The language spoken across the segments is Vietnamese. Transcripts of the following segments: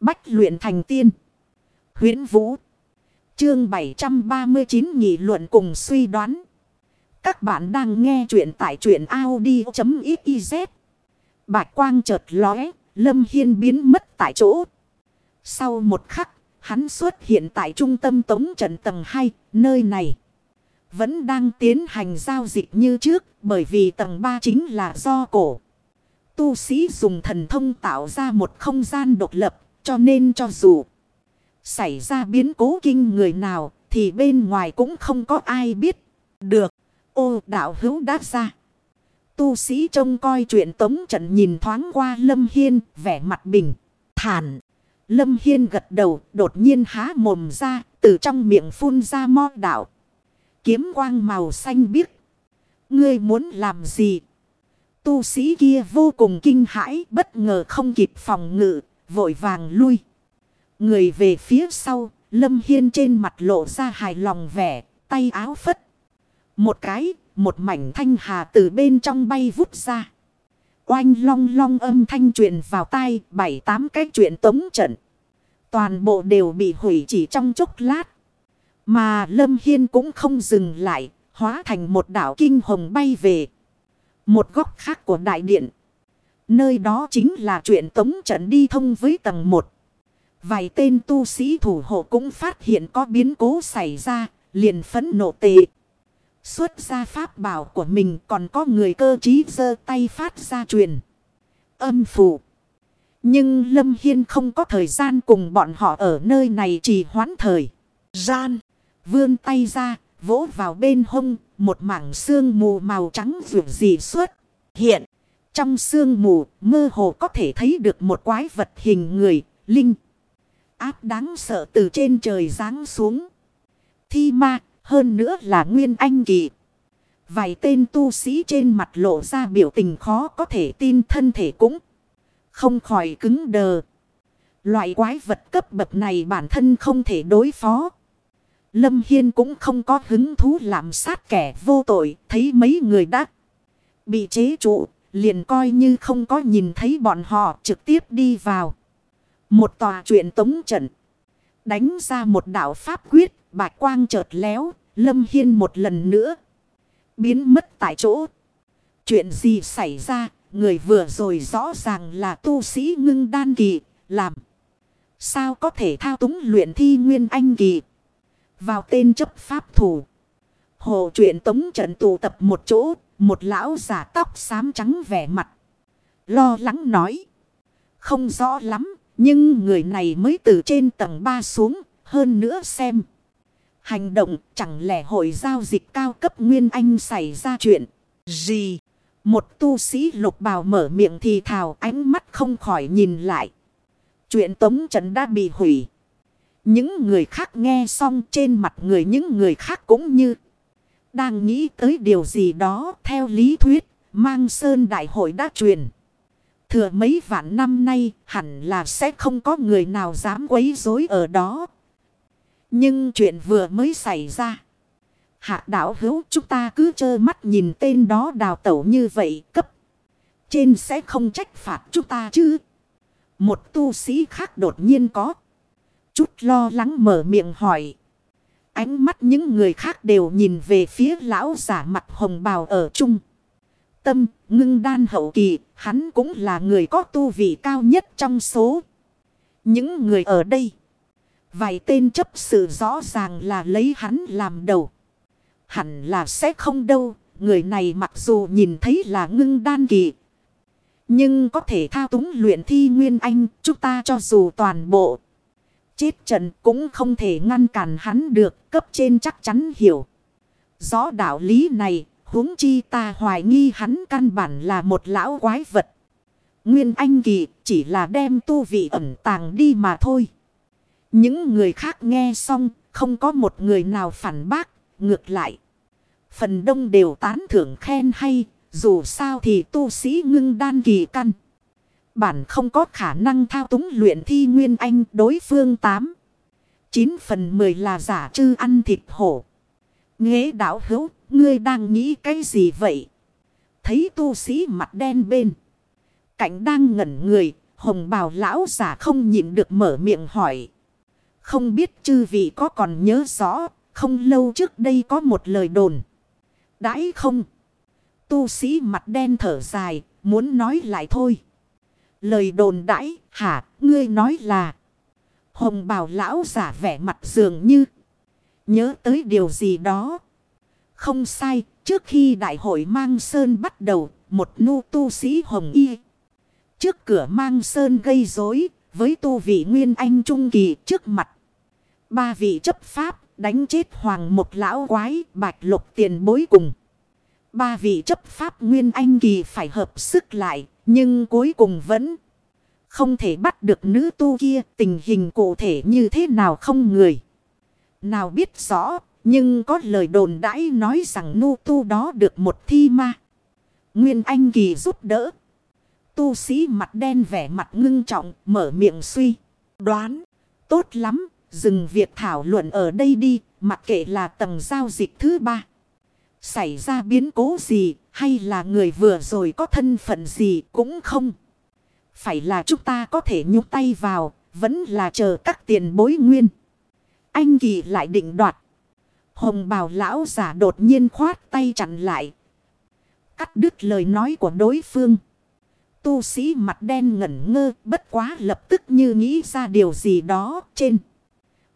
Bách luyện thành tiên. huyễn Vũ. Chương 739 nghị luận cùng suy đoán. Các bạn đang nghe truyện tại truyện Audi.xyz. Bạch quang chợt lóe, Lâm Hiên biến mất tại chỗ. Sau một khắc, hắn xuất hiện tại trung tâm tống trận tầng 2, nơi này. Vẫn đang tiến hành giao dịch như trước, bởi vì tầng 3 chính là do cổ. Tu sĩ dùng thần thông tạo ra một không gian độc lập, cho nên cho dù xảy ra biến cố kinh người nào, thì bên ngoài cũng không có ai biết. Được, ô đạo hữu đã ra. Tu sĩ trông coi chuyện tống trận nhìn thoáng qua Lâm Hiên, vẻ mặt bình, thản. Lâm Hiên gật đầu, đột nhiên há mồm ra, từ trong miệng phun ra mo đạo. Kiếm quang màu xanh biếc. Ngươi muốn làm gì? Tu sĩ kia vô cùng kinh hãi, bất ngờ không kịp phòng ngự, vội vàng lui. Người về phía sau, Lâm Hiên trên mặt lộ ra hài lòng vẻ, tay áo phất. Một cái, một mảnh thanh hà từ bên trong bay vút ra. Oanh long long âm thanh truyền vào tai, bảy tám cái chuyện tống trận. Toàn bộ đều bị hủy chỉ trong chốc lát. Mà Lâm Hiên cũng không dừng lại, hóa thành một đảo kinh hồng bay về. Một góc khác của đại điện. Nơi đó chính là chuyện tống trận đi thông với tầng 1. Vài tên tu sĩ thủ hộ cũng phát hiện có biến cố xảy ra, liền phấn nộ tệ. Xuất ra pháp bảo của mình còn có người cơ trí giơ tay phát ra truyền. Âm phủ. Nhưng Lâm Hiên không có thời gian cùng bọn họ ở nơi này chỉ hoãn thời. Gian. Vươn tay ra, vỗ vào bên hông, một mảng xương mù màu trắng vượt dị xuất. Hiện, trong sương mù, mơ hồ có thể thấy được một quái vật hình người, linh. Áp đáng sợ từ trên trời giáng xuống. Thi ma, hơn nữa là nguyên anh kỳ. Vài tên tu sĩ trên mặt lộ ra biểu tình khó có thể tin thân thể cũng không khỏi cứng đờ. Loại quái vật cấp bậc này bản thân không thể đối phó. Lâm Hiên cũng không có hứng thú làm sát kẻ vô tội, thấy mấy người đã bị chế trụ, liền coi như không có nhìn thấy bọn họ trực tiếp đi vào. Một tòa chuyện tống trận, đánh ra một đạo pháp quyết, bạch quang chợt léo, Lâm Hiên một lần nữa biến mất tại chỗ. Chuyện gì xảy ra, người vừa rồi rõ ràng là tu sĩ ngưng đan kỳ, làm. Sao có thể thao túng luyện thi nguyên anh kỳ? Vào tên chấp pháp thủ. Hồ chuyện tống trận tụ tập một chỗ. Một lão giả tóc xám trắng vẻ mặt. Lo lắng nói. Không rõ lắm. Nhưng người này mới từ trên tầng 3 xuống. Hơn nữa xem. Hành động chẳng lẽ hội giao dịch cao cấp Nguyên Anh xảy ra chuyện. Gì? Một tu sĩ lục bào mở miệng thì thào, ánh mắt không khỏi nhìn lại. Chuyện tống trận đã bị hủy. Những người khác nghe xong trên mặt người, những người khác cũng như đang nghĩ tới điều gì đó, theo lý thuyết, mang sơn đại hội đã truyền. Thừa mấy vạn năm nay, hẳn là sẽ không có người nào dám quấy rối ở đó. Nhưng chuyện vừa mới xảy ra. Hạ đảo hữu, chúng ta cứ trơ mắt nhìn tên đó đào tẩu như vậy, cấp. Trên sẽ không trách phạt chúng ta chứ. Một tu sĩ khác đột nhiên có chút lo lắng mở miệng hỏi. Ánh mắt những người khác đều nhìn về phía lão giả mặt hồng bào ở chung. Tâm, ngưng đan hậu kỳ, hắn cũng là người có tu vị cao nhất trong số. Những người ở đây. Vài tên chấp sự rõ ràng là lấy hắn làm đầu. Hẳn là sẽ không đâu. Người này mặc dù nhìn thấy là ngưng đan kỳ. Nhưng có thể thao túng luyện thi nguyên anh. Chúng ta cho dù toàn bộ chết trận cũng không thể ngăn cản hắn được, cấp trên chắc chắn hiểu. Rõ đạo lý này, huống chi ta hoài nghi hắn căn bản là một lão quái vật. Nguyên Anh Kỳ chỉ là đem tu vị ẩn tàng đi mà thôi. Những người khác nghe xong, không có một người nào phản bác, ngược lại. Phần đông đều tán thưởng khen hay, dù sao thì tu sĩ ngưng đan kỳ căn bản không có khả năng thao túng luyện thi nguyên anh đối phương 8. 9 phần 10 là giả trư ăn thịt hổ. Nghế đảo hữu, ngươi đang nghĩ cái gì vậy? Thấy tu sĩ mặt đen bên. Cảnh đang ngẩn người, Hồng bào lão giả không nhịn được mở miệng hỏi. Không biết chư vị có còn nhớ rõ, không lâu trước đây có một lời đồn. Đãi không? Tu sĩ mặt đen thở dài, muốn nói lại thôi. Lời đồn đãi, hả, ngươi nói là. Hồng bào lão giả vẻ mặt dường như. Nhớ tới điều gì đó. Không sai, trước khi đại hội mang sơn bắt đầu, một nu tu sĩ hồng y. Trước cửa mang sơn gây rối với tu vị nguyên anh trung kỳ trước mặt. Ba vị chấp pháp đánh chết hoàng một lão quái bạch lục tiền bối cùng. Ba vị chấp pháp nguyên anh kỳ phải hợp sức lại nhưng cuối cùng vẫn không thể bắt được nữ tu kia tình hình cụ thể như thế nào không người. Nào biết rõ nhưng có lời đồn đãi nói rằng nu tu đó được một thi ma. Nguyên anh kỳ giúp đỡ. Tu sĩ mặt đen vẻ mặt ngưng trọng, mở miệng suy. Đoán. Tốt lắm. Dừng việc thảo luận ở đây đi. Mặc kệ là tầng giao dịch thứ ba. Xảy ra biến cố gì. Hay là người vừa rồi có thân phận gì cũng không. Phải là chúng ta có thể nhúc tay vào. Vẫn là chờ các tiền bối nguyên. Anh kỳ lại định đoạt. Hồng bào lão giả đột nhiên khoát tay chặn lại. Cắt đứt lời nói của đối phương. Tu sĩ mặt đen ngẩn ngơ bất quá lập tức như nghĩ ra điều gì đó trên.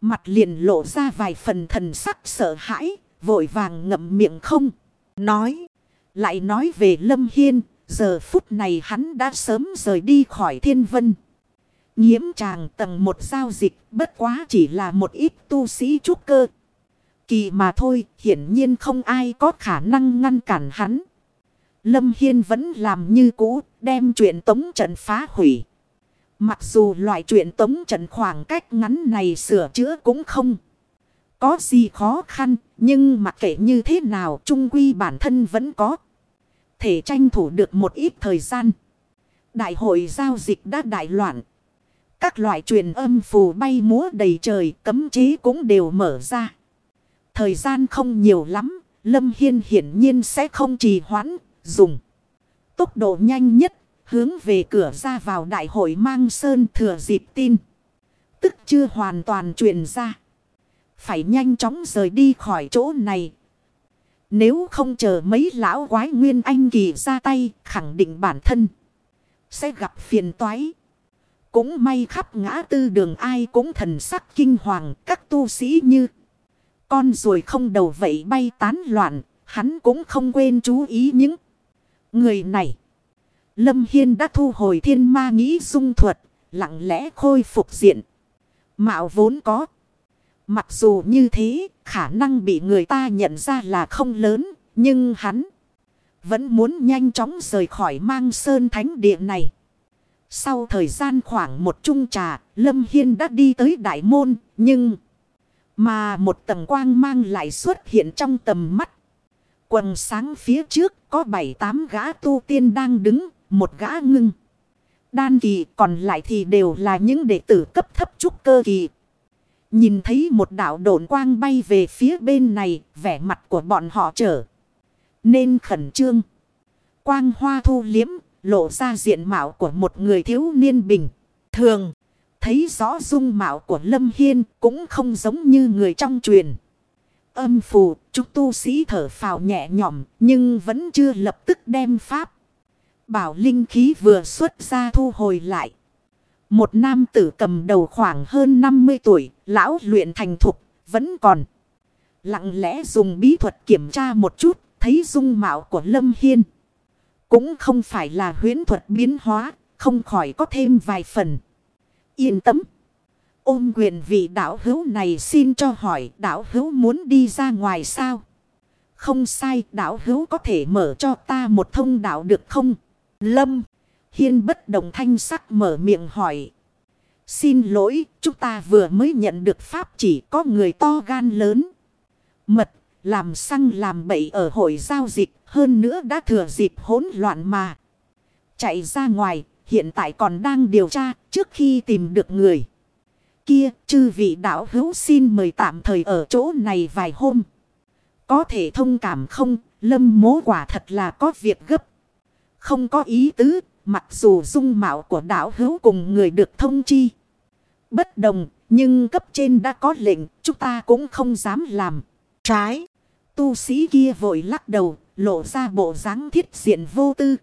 Mặt liền lộ ra vài phần thần sắc sợ hãi, vội vàng ngậm miệng không. Nói, lại nói về Lâm Hiên, giờ phút này hắn đã sớm rời đi khỏi thiên vân. Nhiễm tràng tầng một giao dịch bất quá chỉ là một ít tu sĩ trúc cơ. Kỳ mà thôi, hiển nhiên không ai có khả năng ngăn cản hắn. Lâm Hiên vẫn làm như cũ, đem chuyện tống trận phá hủy. Mặc dù loại chuyện tống trận khoảng cách ngắn này sửa chữa cũng không có gì khó khăn, nhưng mặc kệ như thế nào trung quy bản thân vẫn có. Thể tranh thủ được một ít thời gian. Đại hội giao dịch đã đại loạn. Các loại truyền âm phù bay múa đầy trời cấm chế cũng đều mở ra. Thời gian không nhiều lắm, Lâm Hiên hiển nhiên sẽ không trì hoãn, dùng. Tốc độ nhanh nhất, hướng về cửa ra vào đại hội mang sơn thừa dịp tin. Tức chưa hoàn toàn truyền ra. Phải nhanh chóng rời đi khỏi chỗ này. Nếu không chờ mấy lão quái nguyên anh kỳ ra tay, khẳng định bản thân. Sẽ gặp phiền toái. Cũng may khắp ngã tư đường ai cũng thần sắc kinh hoàng các tu sĩ như. Con rồi không đầu vậy bay tán loạn, hắn cũng không quên chú ý những người này. Lâm Hiên đã thu hồi thiên ma nghĩ dung thuật, lặng lẽ khôi phục diện. Mạo vốn có. Mặc dù như thế, khả năng bị người ta nhận ra là không lớn, nhưng hắn vẫn muốn nhanh chóng rời khỏi mang sơn thánh địa này. Sau thời gian khoảng một chung trà, Lâm Hiên đã đi tới đại môn, nhưng... Mà một tầng quang mang lại xuất hiện trong tầm mắt. Quần sáng phía trước có bảy tám gã tu tiên đang đứng, một gã ngưng. Đan kỳ còn lại thì đều là những đệ tử cấp thấp trúc cơ kỳ. Nhìn thấy một đạo độn quang bay về phía bên này, vẻ mặt của bọn họ trở. Nên khẩn trương. Quang hoa thu liếm, lộ ra diện mạo của một người thiếu niên bình. Thường. Thấy rõ dung mạo của Lâm Hiên cũng không giống như người trong truyền. Âm phù, chúng tu sĩ thở phào nhẹ nhõm nhưng vẫn chưa lập tức đem pháp. Bảo linh khí vừa xuất ra thu hồi lại. Một nam tử cầm đầu khoảng hơn 50 tuổi, lão luyện thành thục, vẫn còn. Lặng lẽ dùng bí thuật kiểm tra một chút, thấy dung mạo của Lâm Hiên. Cũng không phải là huyến thuật biến hóa, không khỏi có thêm vài phần. Yên tâm. Ôm quyền vị đạo hữu này xin cho hỏi đạo hữu muốn đi ra ngoài sao? Không sai đạo hữu có thể mở cho ta một thông đạo được không? Lâm. Hiên bất động thanh sắc mở miệng hỏi. Xin lỗi, chúng ta vừa mới nhận được pháp chỉ có người to gan lớn. Mật, làm xăng làm bậy ở hội giao dịch, hơn nữa đã thừa dịp hỗn loạn mà. Chạy ra ngoài, hiện tại còn đang điều tra trước khi tìm được người. Kia, chư vị đạo hữu xin mời tạm thời ở chỗ này vài hôm. Có thể thông cảm không, lâm mố quả thật là có việc gấp. Không có ý tứ, mặc dù dung mạo của đảo hữu cùng người được thông chi. Bất đồng, nhưng cấp trên đã có lệnh, chúng ta cũng không dám làm. Trái, tu sĩ kia vội lắc đầu, lộ ra bộ dáng thiết diện vô tư.